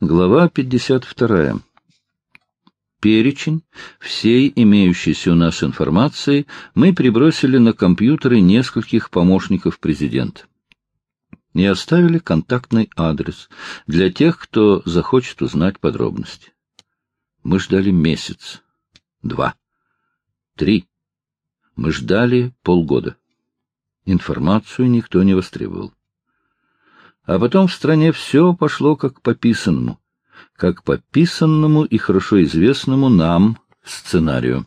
Глава 52. Перечень всей имеющейся у нас информации мы прибросили на компьютеры нескольких помощников президента. И оставили контактный адрес для тех, кто захочет узнать подробности. Мы ждали месяц, два, три. Мы ждали полгода. Информацию никто не востребовал. А потом в стране все пошло как по писанному, как по писанному и хорошо известному нам сценарию.